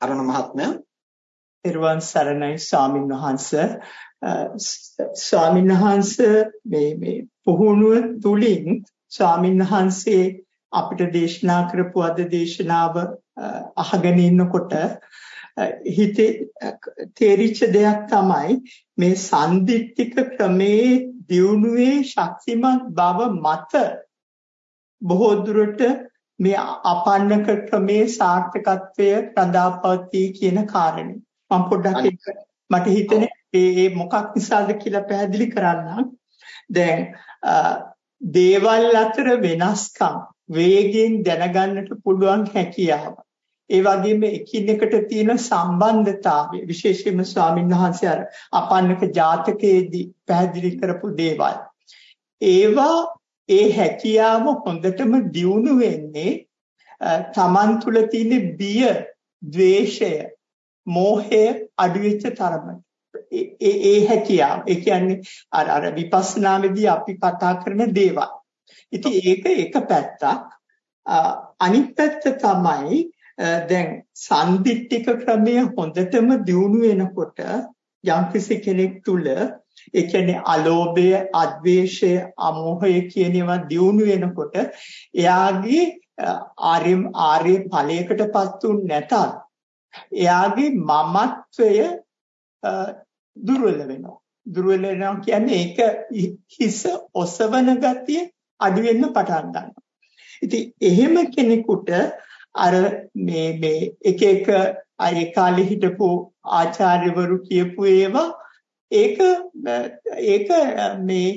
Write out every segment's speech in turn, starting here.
අරුණ මහත්මයා. පෙරවන් සරණයි ස්වාමීන් වහන්ස ස්වාමීන් වහන්ස මේ මේ පුහුණුව තුලින් ස්වාමීන් වහන්සේ අපිට දේශනා කරපු අද දේශනාව අහගෙන ඉන්නකොට හිතේ තේරිච්ච දෙයක් තමයි මේ සම්දිත්තික ක්‍රමේ දියුණුවේ ශක්තිමත් බව මත බොහෝ දුරට මේ අපන්නක ක්‍රමේ සාර්ථකත්වය රඳාපවතී කියන කාරණේ. මම පොඩ්ඩක් මට හිතෙන්නේ ඒ මොකක් නිසාද කියලා පැහැදිලි කරන්නම්. දැන් දේවල් අතර වෙනස්කම් වේගයෙන් දැනගන්නට පුළුවන් හැකියාව. ඒ වගේම එකිනෙකට තියෙන සම්බන්ධතාවය විශේෂයෙන්ම ස්වාමීන් වහන්සේ අර අපන්නක ජාතකයේදී පැහැදිලි කරපු දේවල්. ඒවා ඒ හැකියාව හොඳටම දියුණු වෙන්නේ තමන් තුළ තියෙන බිය, ද්වේෂය, මෝහය අඩු වෙච්ච තරමට. ඒ ඒ හැකියාව. ඒ කියන්නේ අර අර විපස්සනාවේදී අපි කතා කරන දේවල්. ඉතින් ඒක එක පැත්තක්. අනිත් පැත්ත තමයි දැන් සම්දිත්තික ක්‍රමය හොඳටම දියුණු වෙනකොට යම්කිසි කෙනෙක් තුල ඒ කියන්නේ අලෝභය, අද්වේෂය, අමෝහය කියන ඒවා දියුණු වෙනකොට එයාගේ ආර්ය ආර්ය ඵලයකටපත් උන් නැතත් එයාගේ මමත්වය දුර්වල වෙනවා. දුර්වල වෙනවා කියන්නේ ඒක හිස ඔසවන ගතිය අඩු වෙන්න පටන් ගන්නවා. ඉතින් එහෙම කෙනෙකුට අර මේ මේ එක එක අය කාලේ හිටපු ආචාර්යවරු කියපු ඒවා ඒක ඒක මේ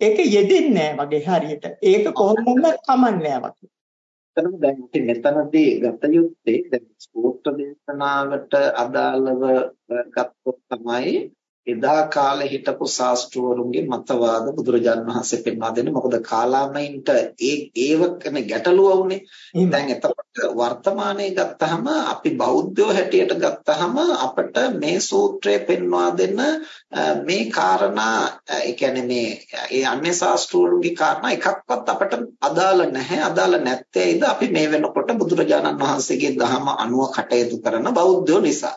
ඒක යෙදෙන්නේ නැහැ වගේ හරියට. ඒක කොහොමද කමන්නේ වගේ. එතනම දැන් අපි මෙතනදී ගත යුත්තේ දැන් ස්පෝත්‍ර දේශනාවට අදාළව ගත්තොත් තමයි එදා කාලේ හිටපු ශාස්ත්‍රවරුන්ගේ මතවාද බුදුරජාන් වහන්සේ පෙන්වා දෙන්නේ මොකද කාලාමයින්ට ඒ ඒවකන ගැටලුව වුනේ දැන් එතකොට වර්තමානයේ ගත්තහම අපි බෞද්ධයෝ හැටියට ගත්තහම අපිට මේ සූත්‍රය පෙන්වා දෙන මේ කාරණා ඒ කියන්නේ මේ ඒ අන්‍ය ශාස්ත්‍රවරුන්ගේ කාරණා එකක්වත් අපිට අදාළ නැහැ. අදාළ නැත්තේයිද අපි මේ වෙනකොට බුදුරජාණන් වහන්සේගේ දහම අනුව කටයුතු කරන බෞද්ධයෝ නිසා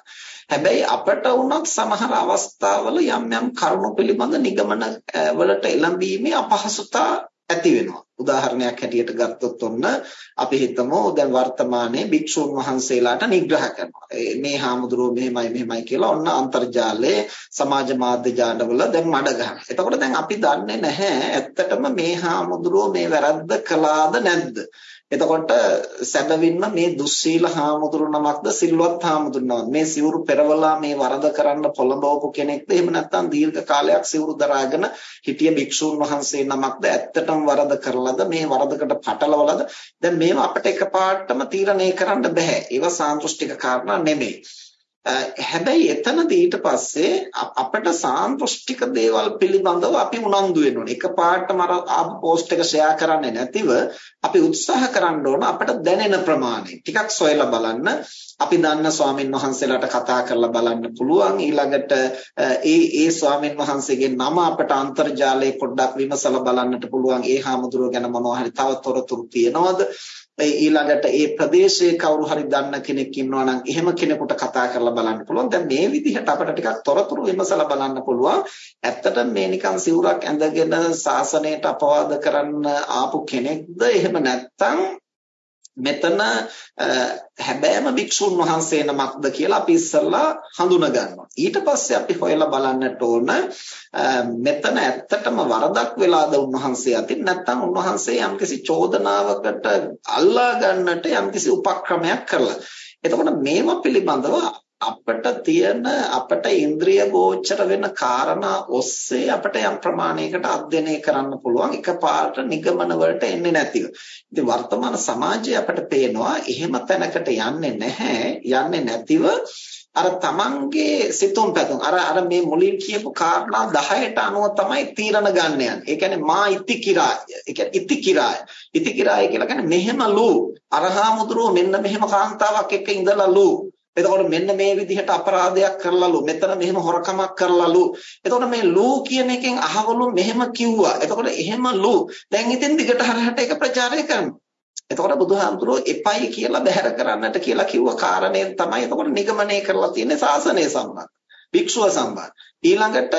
හැබැයි අපට වුණත් සමහර අවස්ථාවල යම් යම් කරුණු පිළිබඳ නිගමන වලට එළඹීමේ අපහසුතා ඇති වෙනවා. උදාහරණයක් හැටියට ගත්තොත් ඔන්න අපි හිතමු දැන් වර්තමානයේ භික්ෂුන් වහන්සේලාට නිග්‍රහ කරනවා. මේ හාමුදුරුවෝ මෙහෙමයි මෙහෙමයි කියලා ඔන්න අන්තර්ජාලයේ සමාජ මාධ්‍ය ජාලවල දැන් මඩ ගන්නවා. එතකොට දැන් අපි දන්නේ නැහැ ඇත්තටම මේ හාමුදුරුවෝ මේ වැරද්ද කළාද නැද්ද? එතකොට සැබවින්ම මේ දුස්සීල හාමුදුරු නමක්ද සිල්වත් හාමුදුරු නමක්ද? මේ සිවුරු පෙරවලා මේ වරද කරන්න පොළඹවපු කෙනෙක්ද? එහෙම නැත්නම් දීර්ඝ කාලයක් සිවුරු දරාගෙන හිටිය භික්ෂූන් වහන්සේ නමක්ද? ඇත්තටම වරද කරලාද? මේ වරදකට පටලවලාද? දැන් මේවා අපිට එකපාරටම තීරණය කරන්න බෑ ඒවා සාන්දෘෂ්ටික කාරණා නෙමෙයි. හැබැයි එතනදී ඊට පස්සේ අපිට සාන්දෘෂ්ටික දේවල් පිළිබඳව අපි උනන්දු වෙන්න ඕනේ. එකපාරටම අර ආපු පෝස්ට් එක ෂෙයා කරන්නේ නැතිව අපි උත්සාහ කරන්න ඕන අපිට දැනෙන ප්‍රමාණය. ටිකක් සොයලා බලන්න. අපි දන්න ස්වාමින් වහන්සේලාට කතා කරලා බලන්න පුළුවන්. ඊළඟට ඒ ඒ ස්වාමින් වහන්සේගේ නම අපිට අන්තර්ජාලයේ පොඩ්ඩක් විමසලා බලන්නට පුළුවන්. ඒ හාමුදුරුව ගැන මොනවා හරි තව තොරතුරු තියෙනවද? ඊළඟට ඒ ප්‍රදේශයේ කවුරු හරි දන්න කෙනෙක් ඉන්නවා නම් එහෙම කෙනෙකුට කතා කරලා බලන්න පුළුවන්. දැන් මේ විදිහට අපිට ටිකක් තොරතුරු විමසලා බලන්න පුළුවන්. ඇත්තට මේ නිකන් සිවුරක් ඇඳගෙන සාසනයට අපවාද කරන්න ආපු කෙනෙක්ද එහෙම නැත්නම් මෙතන හැබෑම භික්ෂුන් වහන්සේ නමක්ද කියලා අපි ඉස්සල්ලා හඳුනා ගන්නවා. ඊට පස්සේ අපි හොයලා බලන්නට ඕන මෙතන ඇත්තටම වරදක් වෙලාද උන්වහන්සේ අතින් නැත්නම් උන්වහන්සේ යම්කිසි චෝදනාවකට අල්ලා ගන්නට යම්කිසි උපක්‍රමයක් කරලා. එතකොට මේවා පිළිබඳව අපිට තියෙන අපිට ඉන්ද්‍රිය ගෝචර වෙන කාරණා ඔස්සේ අපිට යම් ප්‍රමාණයකට අධ්‍යයනය කරන්න පුළුවන් එකපාරට නිගමන වලට එන්නේ නැතිව. ඉතින් වර්තමාන සමාජයේ අපිට පේනවා එහෙම තැනකට යන්නේ නැහැ. යන්නේ නැතිව අර තමන්ගේ සිතුම් පැතුම් අර අර මේ මුලින් කියපු කාරණා 10ට අනුව තමයි තීරණ ගන්න යන්නේ. ඒ කියන්නේ මා ඉති කිරාය. ඒ කියන්නේ ඉති කිරාය. ඉති කිරාය කියලා කියන්නේ මෙහෙමලු අරහා මුදුරෝ මෙන්න මෙහෙම කාන්තාවක් එක්ක ඉඳලාලු එතකොට මෙන්න මේ විදිහට අපරාධයක් කරලාලු මෙතන මෙහෙම හොරකමක් කරලාලු එතකොට මේ ලූ කියන එකෙන් අහවලු මෙහෙම කිව්වා එතකොට එහෙමලු දැන් ඉතින් දිගට හරහට ඒක ප්‍රචාරය කරනවා එතකොට බුදුහාමුදුරුවෝ එපයි කියලා බැහැර කරන්නට කියලා කිව්ව කාරණයෙන් තමයි එතකොට නිගමනය කරලා තියෙන්නේ ශාසනය සම්බන්ධ. භික්ෂුව සම්බන්ධ. ඊළඟට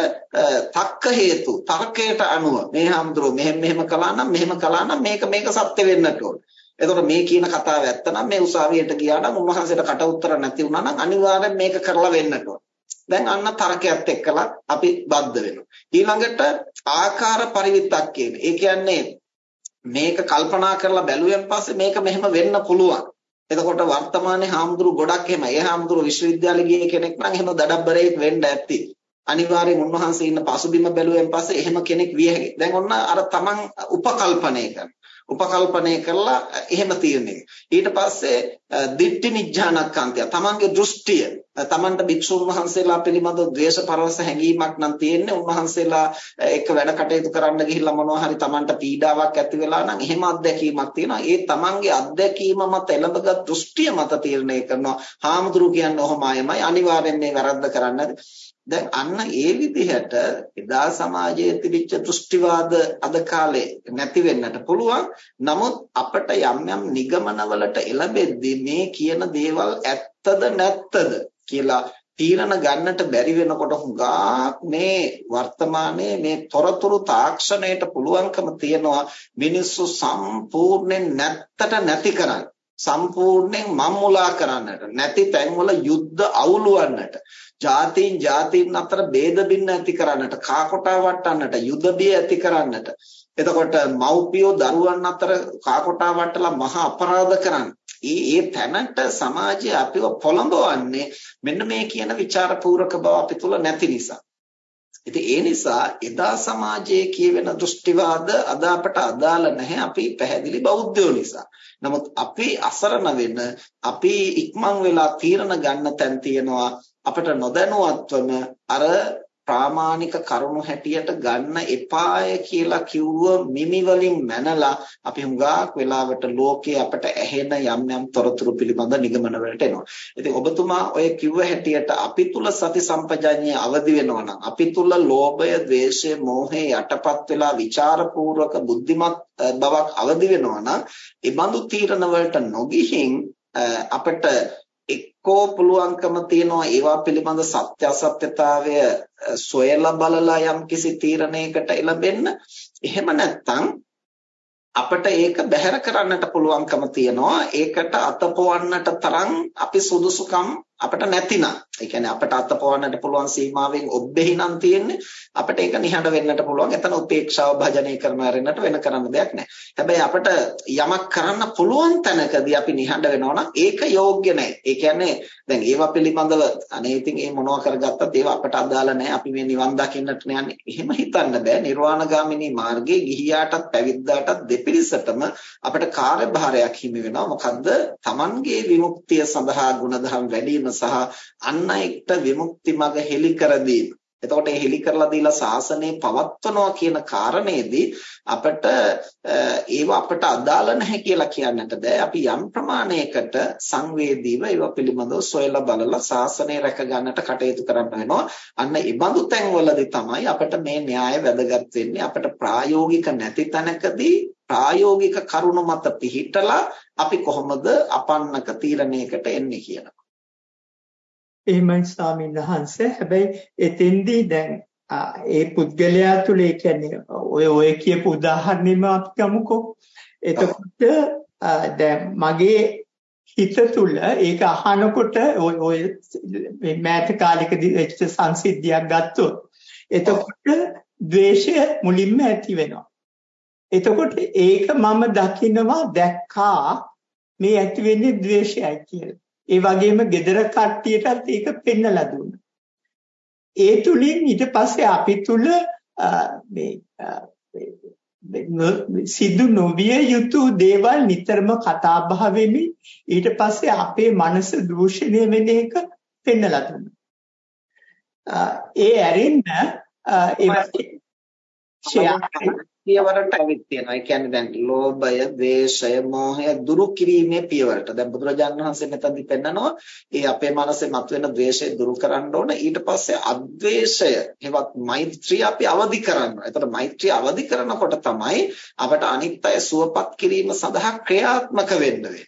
තක්ක හේතු තර්කයට අනුව මේ හාමුදුරුවෝ මෙහෙම මෙහෙම කළා නම් මෙහෙම කළා නම් මේක මේක සත්‍ය වෙන්නට ඕන. එතකොට මේ කියන කතාව ඇත්ත නම් මේ උසාවියට ගියා නම් උන්වහන්සේට කට උතර නැති වුණා නම් අනිවාර්යෙන් මේක කරලා වෙන්නට ඕන. දැන් අන්න තර්කයක් එක්කලා අපි බද්ධ වෙනවා. ඊළඟට ආකාර පරිවිතක් කියන. ඒ කියන්නේ මේක කල්පනා කරලා බැලුවෙන් පස්සේ මේක මෙහෙම වෙන්න පුළුවන්. එතකොට වර්තමානයේ හාමුදුරු ගොඩක් එහෙම ඒ හාමුදුරු විශ්වවිද්‍යාලෙ ගිය කෙනෙක් නම් එහෙම දඩබ්බරේක් වෙන්න ඇති. අනිවාර්යයෙන් උන්වහන්සේ ඉන්න පසුබිම බැලුවෙන් පස්සේ එහෙම කෙනෙක් විය හැකියි. දැන් ඔන්න අර තමන් උපකල්පනය කරන. උපකල්පනය කරලා එහෙම තියෙන්නේ. ඊට පස්සේ දිට්ඨි නිඥානක්කාන්තය. තමන්ගේ දෘෂ්ටිය තමන්ට භික්ෂුන් වහන්සේලා පිළිබඳ ද්වේෂ පරවස හැඟීමක් නම් තියෙන්නේ. උන්වහන්සේලා එක්ක වැඩ කටයුතු කරන්න ගිහිල්ලා මොනවා හරි තමන්ට පීඩාවක් ඇති වෙලා නම් එහෙම අත්දැකීමක් තියෙනවා. ඒ තමන්ගේ අත්දැකීම මත එළඹගත් දෘෂ්ටිය මත තීරණය කරනවා. හාමුදුරු කියන්නේ ඔහොමයි අනිවාර්යෙන් මේ වැරද්ද කරන්නේ දැන් අන්න ඒ විදිහට එදා සමාජයේ තිබිච්ච දෘෂ්ටිවාද අද කාලේ නැති වෙන්නට පුළුවන්. නමුත් අපට යම් යම් නිගමනවලට එළඹෙද්දී මේ කියන දේවල් ඇත්තද නැත්තද කියලා තීරණ ගන්නට බැරි වෙනකොට හුඟක් මේ වර්තමානයේ මේ තොරතුරු තාක්ෂණයට පුළුවන්කම තියනවා මිනිස්සු සම්පූර්ණයෙන් නැත්තට නැති කරන්න සම්පූර්ණයෙන් මම්මුලා කරන්නට නැති තැන්වල යුද්ධ අවුලවන්නට ජාතීන් ජාතීන් අතර ભેද බින්න ඇති කරන්නට, කා කොටා වටන්නට, යුද බිය ඇති කරන්නට. එතකොට මව්පියෝ දරුවන් අතර කා කොටා වටලා මහා අපරාධ කරන්නේ. ඒ ඒ තැනට සමාජය අපිව පොළඹවන්නේ මෙන්න මේ කියන ਵਿਚාරපූර්වක බව අපි තුල නැති නිසා. ඉතින් ඒ නිසා එදා සමාජයේ කියවෙන දෘෂ්ටිවාද අද අපට අදාළ නැහැ අපි පැහැදිලි බෞද්ධයෝ නිසා. නමුත් අපි අසරණ වෙන අපි ඉක්මන් වෙලා තීරණ ගන්න තැන් තියෙනවා අපට නොදැනුවත්වම අර ප්‍රාමාණික කරුණු හැටියට ගන්න එපාය කියලා කිව්ව මිමි වලින් මැනලා අපි හුඟක් වෙලාවට ලෝකයේ අපට ඇහෙන යම් යම් තොරතුරු පිළිබඳ නිගමන වලට එනවා. ඉතින් ඔබතුමා ඔය කිව්ව හැටියට අපි තුල සති සම්පජාඤ්ඤය අවදි වෙනවා නම් අපි තුල ලෝභය, ද්වේෂය, මෝහය යටපත් වෙලා ਵਿਚාරපූර්වක බුද්ධිමත් බවක් අවදි වෙනවා නම් ඒ බඳු තීරණ වලට නොගිහින් අපිට එක්කෝ පුළුවන්කම තියනවා ඒවා පිළිබඳ සත්‍ය අසත්‍යතාවය සොයලා බලලා යම් කිසි තීරණයකට එළඹෙන්න. එහෙම නැත්නම් අපිට ඒක බැහැර කරන්නට පුළුවන්කම තියනවා. ඒකට අතපොවන්නට තරම් අපි සුදුසුකම් අපිට නැතිනම් ඒ කියන්නේ අපිට අතපොවන්නට පුළුවන් සීමාවෙන් ඔබ්බෙහි නම් තියෙන්නේ අපිට ඒක නිහඬ වෙන්නට පුළුවන්. එතන උපේක්ෂාව භජනය කරන ආරෙන්නට වෙන කරන්න දෙයක් නැහැ. හැබැයි අපිට යමක් කරන්න පුළුවන් තැනකදී අපි නිහඬ වෙනවා නම් ඒක යෝග්‍ය නැහැ. ඒ කියන්නේ දැන් ඒවා පිළිබඳව අනේ ඉතින් ඒ මොනවා කරගත්තත් ඒවා අපට අදාළ නැහැ. අපි මේ නිවන් දකින්නට යන්නේ. එහෙම හිතන්න බෑ. නිර්වාණගාමිනී මාර්ගයේ ගිහියාටත් පැවිද්දාටත් දෙපිරිසටම අපිට කාර්යභාරයක් හිමි වෙනවා. මොකද්ද? Tamanගේ විමුක්තිය සඳහා ගුණධම් වැඩි සහ අන් අයට විමුක්ති මඟ හෙළි කර දීම. එතකොට මේ හෙළි කරලා දීලා සාසනය පවත්වනවා කියන කාරණේදී අපිට ඒව අපට අදාළ නැහැ කියලා කියන්නට බෑ. අපි යම් ප්‍රමාණයකට සංවේදීව ඒව පිළිබඳව සොයලා බලලා සාසනය රැක ගන්නට කටයුතු කරන්න වෙනවා. අන්න ඒ බඳු තැන්වලදී තමයි අපිට මේ න්‍යාය වැදගත් වෙන්නේ. අපිට ප්‍රායෝගික නැති තැනකදී ප්‍රායෝගික කරුණු මත පිහිටලා අපි කොහොමද අපන්නක තීරණයකට එන්නේ කියලා. එහෙමයි ස්වාමීන් වහන්සේ. හැබැයි එතෙන්දී දැන් ඒ පුද්ගලයා තුල ඒ කියන්නේ ඔය ඔය කියපු උදාහරණෙම අපි ගමුකෝ. එතකොට දැන් මගේ හිත තුල ඒක අහනකොට ඔය ඔය මෑත කාලෙකදී වෙච්ච සංසිද්ධියක් ගත්තොත් එතකොට ද්වේෂය මුලින්ම ඇති වෙනවා. එතකොට ඒක මම දකිනවා දැක්කා මේ ඇති වෙන්නේ ද්වේෂයයි කියලා. ඒ වගේම gedara කට්ටියටත් ඒක පෙන්නලා දුන්නා. ඒ තුලින් ඊට පස්සේ අපි තුල මේ සිදු නොවිය යුතු දේවල් නිතරම කතා බහ වෙමින් ඊට පස්සේ අපේ මනස දූෂණය වෙන එක පෙන්නලා දුන්නා. ඒ ඇරෙන්න ඒ පියවරට ඇවිත් තියෙනවා. ඒ කියන්නේ දැන් ලෝභය, ද්වේෂය, මෝහය දුරු කිරීමේ පියවරට. දැන් බුදුරජාණන් වහන්සේ මෙතනදි පෙන්නනවා ඒ අපේ මනසේ මතුවෙන ද්වේෂය දුරු කරන්න ඕන. ඊට පස්සේ අද්වේෂය, හෙවත් මෛත්‍රිය අපි අවදි කරනවා. එතකොට මෛත්‍රිය අවදි කරනකොට තමයි අපට අනිත් අය සුවපත් කිරීම සඳහා ක්‍රියාත්මක වෙන්න වෙන්නේ.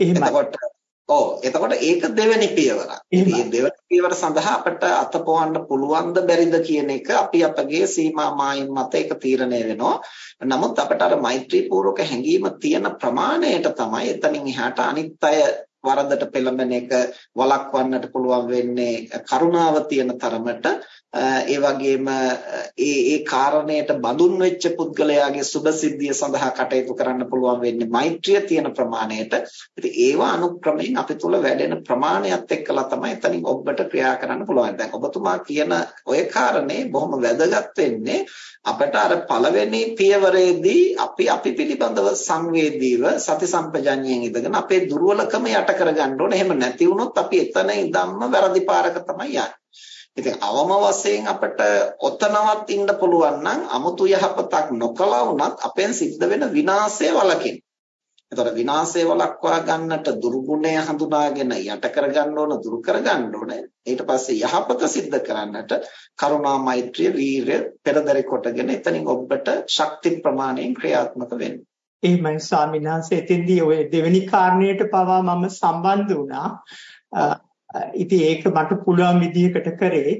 එහෙමයි. එතකොට ඔව් එතකොට ඒක දෙවෙනි පියවර. මේ දෙවෙනි පියවර සඳහා අපිට අතපොවන්න පුළුවන්ද බැරිද කියන එක අපි අපගේ සීමා මායින් මත ඒක තීරණය වෙනවා. නමුත් අපිට අර මෛත්‍රී පූර්වක හැඟීම තියෙන ප්‍රමාණයට තමයි එතනින් එහාට අනිත් අය වරදට පෙළඹෙන එක වළක්වන්නට පුළුවන් වෙන්නේ කරුණාව තියෙන තරමට ඒ වගේම ඒ ඒ කාරණයට බඳුන් වෙච්ච පුද්ගලයාගේ සුභසිද්ධිය සඳහා කටයුතු කරන්න පුළුවන් වෙන්නේ මෛත්‍රිය තියෙන ප්‍රමාණයට. ඉතින් ඒවා අනුක්‍රමයෙන් අපි තුල වැඩෙන ප්‍රමාණයත් එක්කලා තමයි එතනින් ඔබට ක්‍රියා කරන්න පුළුවන්. දැන් ඔබතුමා කියන ওই කාරණේ බොහොම වැදගත් වෙන්නේ අපිට අර පළවෙනි පියවරේදී අපි අපි පිළිබඳව සංවේදීව සති සම්පජඤ්ඤයෙන් ඉඳගෙන අපේ දුර්වලකම යට කරගන්න ඕනේ. එහෙම නැති වුණොත් අපි එතන ඉඳන්ම වැරදි පාරක තමයි යන්නේ. ඉතින් අවම වශයෙන් අපිට ඔතනවත් ඉන්න පුළුවන් නම් 아무තු යහපතක් නොකලා වුණත් අපෙන් සිද්ධ වෙන විනාශය වලකින්. එතකොට විනාශය වළක්වා ගන්නට දුර්ගුණය හඳුනාගෙන යට කරගන්න ඕන දුරු කරගන්න ඕන. ඊට පස්සේ යහපත සිද්ධ කරන්නට කරුණා මෛත්‍රිය වීරය පෙරදරි කොටගෙන එතනින් ඔබට ශක්ති ප්‍රමාණයෙන් ක්‍රියාත්මක වෙන්න. එහෙමයි ස්වාමීන් වහන්සේ එතෙන්දී ඔය දෙවෙනි කාරණයට පවා මම සම්බන්ධ වුණා. ඉතින් ඒක මට පුළුවන් විදිහකට කරේ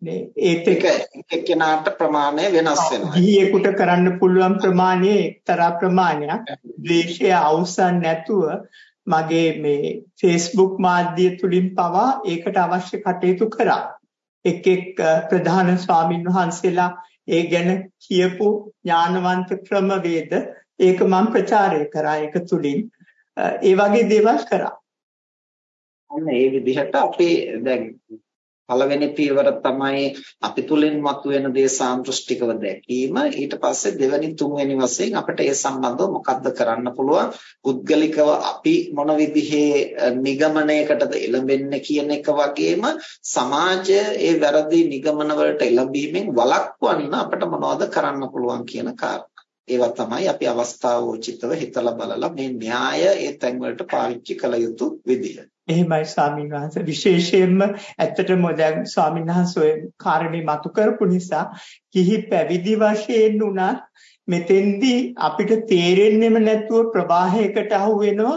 මේ ඒත් එක එක්කෙනාට ප්‍රමාණය වෙනස් වෙනවා. ගිහියෙකුට කරන්න පුළුවන් ප්‍රමාණය එක්තරා ප්‍රමාණයක්. ද්වේෂය අවසන් නැතුව මගේ මේ Facebook මාධ්‍ය තුලින් පවා ඒකට අවශ්‍ය කටයුතු කරා. එක් එක් ප්‍රධාන ස්වාමින් වහන්සේලා ඒ ගැන කියපු ඥානවන්ත ක්‍රමවේද ඒක මම ප්‍රචාරය කරා ඒක තුලින් ඒ වගේ දේවල් කරා. අන්න ඒ විදිහට අපි දැන් පළවෙනි පියවර තමයි අපි තුලින් මතුවෙන දේ සාන්දෘෂ්ටිකව දැකීම. ඊට පස්සේ දෙවෙනි තුන්වෙනි වශයෙන් අපිට ඒ සම්බන්ධව මොකද්ද කරන්න පුළුවන්? පුද්ගලිකව අපි මොන විදිහේ නිගමනයකටද එළඹෙන්නේ කියන එක වගේම සමාජය ඒ වැරදි නිගමන වලට එළඹීමෙන් වළක්වන්න අපිට මොනවද කරන්න පුළුවන් කියන කාරණා. ඒවා තමයි අපි අවස්ථාවෝචිතව හිතලා බලලා මේ න්‍යාය ඒ තැන් වලට පාවිච්චි කළ යුතු විදිහ. එහෙමයි ස්වාමීන් වහන්සේ. විශේෂයෙන්ම ඇත්තටම දැන් ස්වාමීන් වහන්සේ ඔය කාරණේ මතු කරපු නිසා කිහි පැවිදි වශයෙන් උනත් මෙතෙන්දී අපිට තේරෙන්නෙම නැතුව ප්‍රවාහයකට අහු වෙනවා.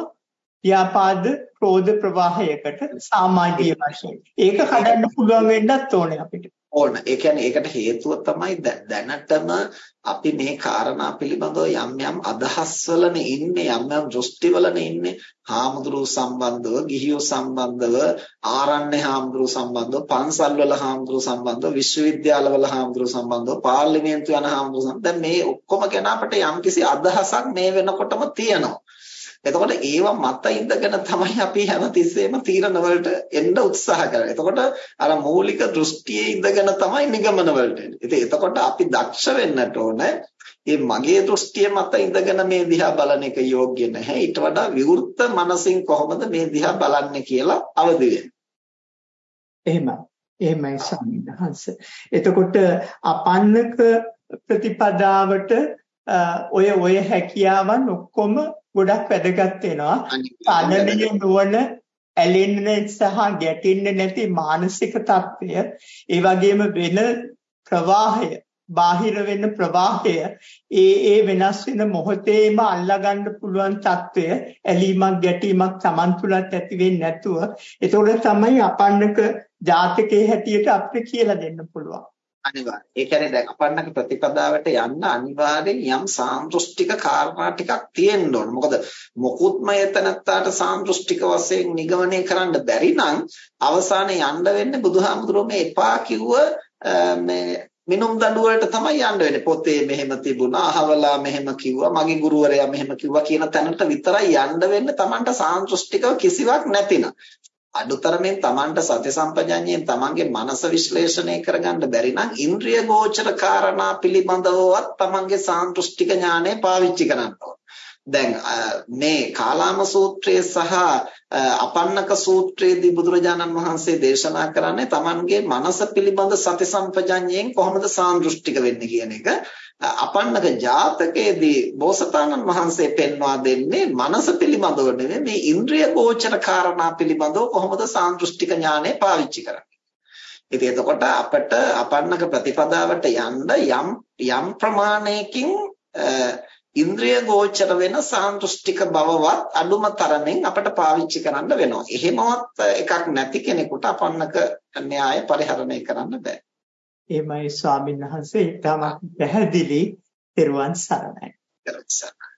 ව්‍යාපාද ක්‍රෝධ ප්‍රවාහයකට සමාජීය වශයෙන්. ඒක කඩන්න පුළුවන් වෙන්නත් ඕනේ අපිට. ඕන. ඒ කියන්නේ ඒකට හේතුව තමයි දැනටම අපි මේ කාරණා පිළිබඳව යම් යම් අදහස්වලනේ ඉන්නේ යම් යම් දෘෂ්ටිවලනේ ඉන්නේ. හාමුදුරුවෝ සම්බන්ධව, ගිහියෝ සම්බන්ධව, ආරණ්‍ය හාමුදුරුවෝ සම්බන්ධව, පන්සල්වල හාමුදුරුවෝ සම්බන්ධව, විශ්වවිද්‍යාලවල හාමුදුරුවෝ සම්බන්ධව, පාර්ලිමේන්තු යන හාමුදුරුවෝ සම්බන්ධව. දැන් මේ ඔක්කොම ගැන අපිට යම්කිසි අදහසක් මේ වෙනකොටම තියෙනවා. එතකොට ඒව මත ඉඳගෙන තමයි අපි හැමතිස්සෙම තීරණ වලට එන්න උත්සාහ කරන්නේ. එතකොට අර මූලික දෘෂ්ටියේ ඉඳගෙන තමයි නිගමන වලට එන්නේ. ඉතින් එතකොට අපි දක්ෂ වෙන්නට ඕන මේ මගේ දෘෂ්ටිය මත ඉඳගෙන මේ දිහා බලන එක යෝග්‍ය නැහැ. ඊට වඩා විවෘත මනසින් කොහොමද මේ දිහා බලන්නේ කියලා අවදි වෙන්න. එහෙමයි. එහෙමයි සම්හංශ. එතකොට අපන්නක ප්‍රතිපදාවට ඔය ඔය හැකියාවන් ඔක්කොම ගොඩක් වැදගත් වෙනවා. පණලිය නුවණ ඇලෙන්න සහ ගැටෙන්න නැති මානසික తත්වය, ඒ වගේම වෙන ප්‍රවාහය, බාහිර වෙන ප්‍රවාහය, ඒ ඒ වෙනස් වෙන මොහොතේම අල්ලගන්න පුළුවන් తත්වය, ඇලීමක් ගැටීමක් Taman තුලත් ඇති වෙන්නේ නැතුව, ඒතකොට තමයි අපන්නක ජාතකයේ හැටියට අපිට කියලා දෙන්න පුළුවන්. අනිවාර්යයෙන්. ඒ කියන්නේ දැන් අපන්නක ප්‍රතිපදාවට යන්න අනිවාර්යෙන් යම් සාන්දෘෂ්ටික කාරණා ටිකක් තියෙන්න ඕන. මොකද මොකුත්ම එතනත්තාට සාන්දෘෂ්ටික වශයෙන් නිගමනය කරන්න බැරි නම් අවසානයේ යන්න වෙන්නේ බුදුහාමුදුරුවෝ මේ එපා කිව්ව මේ මිනුම් දඬු වලට තමයි යන්න වෙන්නේ. පොතේ මෙහෙම තිබුණා, අහවලා මෙහෙම කිව්වා, මගේ ගුරුවරයා මෙහෙම කිව්වා කියන තැනට විතරයි යන්න වෙන්නේ. Tamanට සාන්දෘෂ්ටිකව කිසිවක් නැතිනම්. අඩුතරමින් Tamanට සති සම්පජඤ්ඤයෙන් Tamanගේ මනස විශ්ලේෂණය කරගන්න බැරි නම් ඉන්ද්‍රිය ගෝචර කාරණා පිළිබඳවවත් Tamanගේ සාන්දෘෂ්ටික ඥානය පාවිච්චි කරන්න ඕන. දැන් මේ කාලාම සූත්‍රයේ සහ අපන්නක සූත්‍රයේදී බුදුරජාණන් වහන්සේ දේශනා කරන්නේ Tamanගේ මනස පිළිබඳ සති සම්පජඤ්ඤයෙන් කොහොමද සාන්දෘෂ්ටික වෙන්නේ කියන එක. අපන්නක ජාතකයේදී බෝසතාණන් වහන්සේ පෙන්වා දෙන්නේ මනස පිළිබඳව නෙවෙයි මේ ඉන්ද්‍රිය ගෝචර කාරණා පිළිබඳව කොහොමද සාන්දෘෂ්ටික ඥානය පාවිච්චි කරන්නේ. ඉතින් එතකොට අපිට අපන්නක ප්‍රතිපදාවට යන්න යම් යම් ප්‍රමාණයකින් ඉන්ද්‍රිය ගෝචර වෙන සාන්දෘෂ්ටික බවවත් අඩුම තරමින් අපිට පාවිච්චි කරන්න වෙනවා. එහෙමවත් එකක් නැති කෙනෙකුට අපන්නක න්‍යාය පරිහරණය කරන්න බෑ. එහෙමයි ස්වාමීන් වහන්සේ ඊටම පැහැදිලි පෙරවන් සරණයි. පෙරවන් සරණයි.